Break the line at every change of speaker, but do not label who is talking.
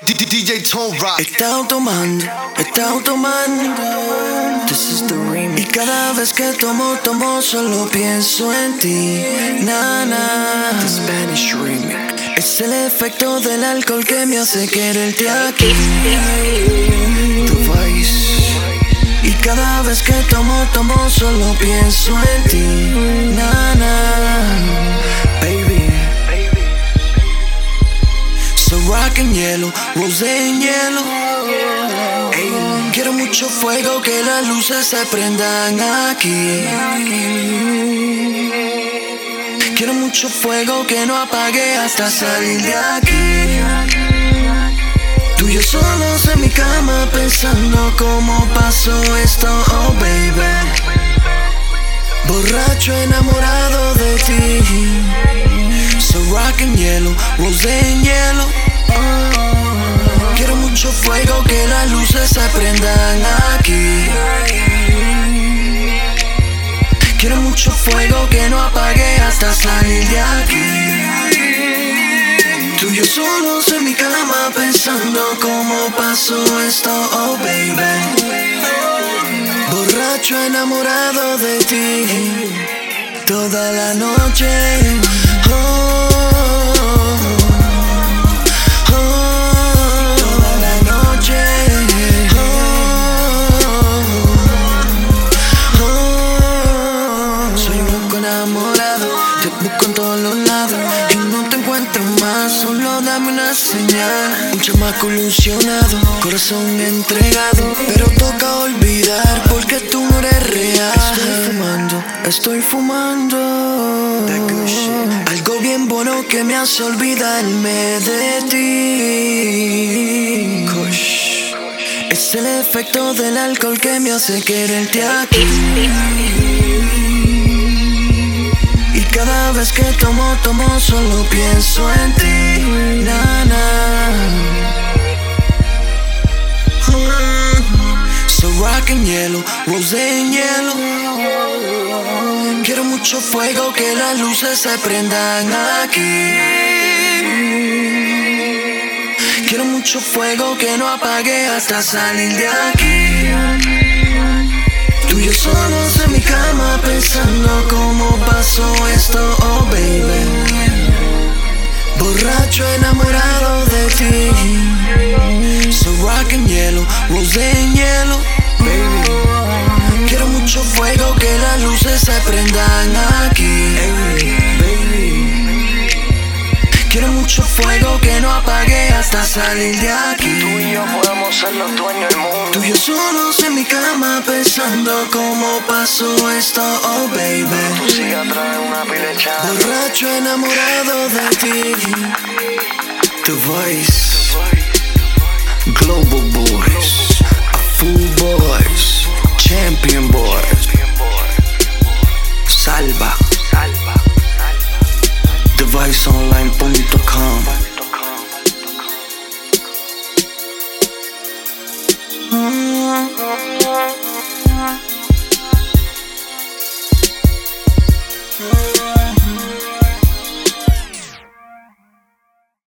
DJ Tone Rock.
He estado tomando, he estado tomando. This is the remix. Y cada vez que tomo, tomo, solo pienso en ti. Na, na. The Spanish remix. Es el efecto del alcohol que me hace quererte aquí. Tu voice. Y cada vez que tomo, tomo, solo pienso en ti. Na, En hielo, quiero mucho fuego, que las luces se prendan aquí. Quiero mucho fuego que no apague hasta salir de aquí. Tú y yo solos en mi cama pensando cómo pasó esto, oh baby. Borracho enamorado de ti. So rock en hielo. Quiero mucho fuego, que las luces se prendan aquí. Quiero mucho fuego que no apague hasta salir de aquí. Tú y yo solos en mi cama pensando cómo pasó esto, oh baby. Borracho enamorado de ti toda la noche. Oh, busco en todos los lados y no te encuentro más. Solo dame una señal. Un chamaco ilusionado, corazón entregado, pero toca olvidar porque tú no eres real. Estoy fumando, estoy fumando. Algo bien bueno que me hace olvidarme de ti. Es el efecto del alcohol que me hace quererte aquí. Vez que tomo, tomo, solo pienso en ti. Na, na. So rock en hielo, rose en hielo. Quiero mucho fuego, que las luces se prendan aquí. Quiero mucho fuego que no apague hasta salir de aquí. Tú y yo solos en mi cama pensando rose en hielo, baby. Quiero mucho fuego que las luces se prendan aquí, baby. Quiero mucho fuego que no apague hasta salir de aquí.
Tú y yo podemos ser los dueños del mundo.
Tú y yo solos en mi cama pensando cómo pasó esto, oh baby.
Tú sigue atrás de una pila echada.
Borracho enamorado de ti. The Voice. Global Boys. Champion Boy. Salva.
Salva.
DeviceOnline.com. Mm-hmm.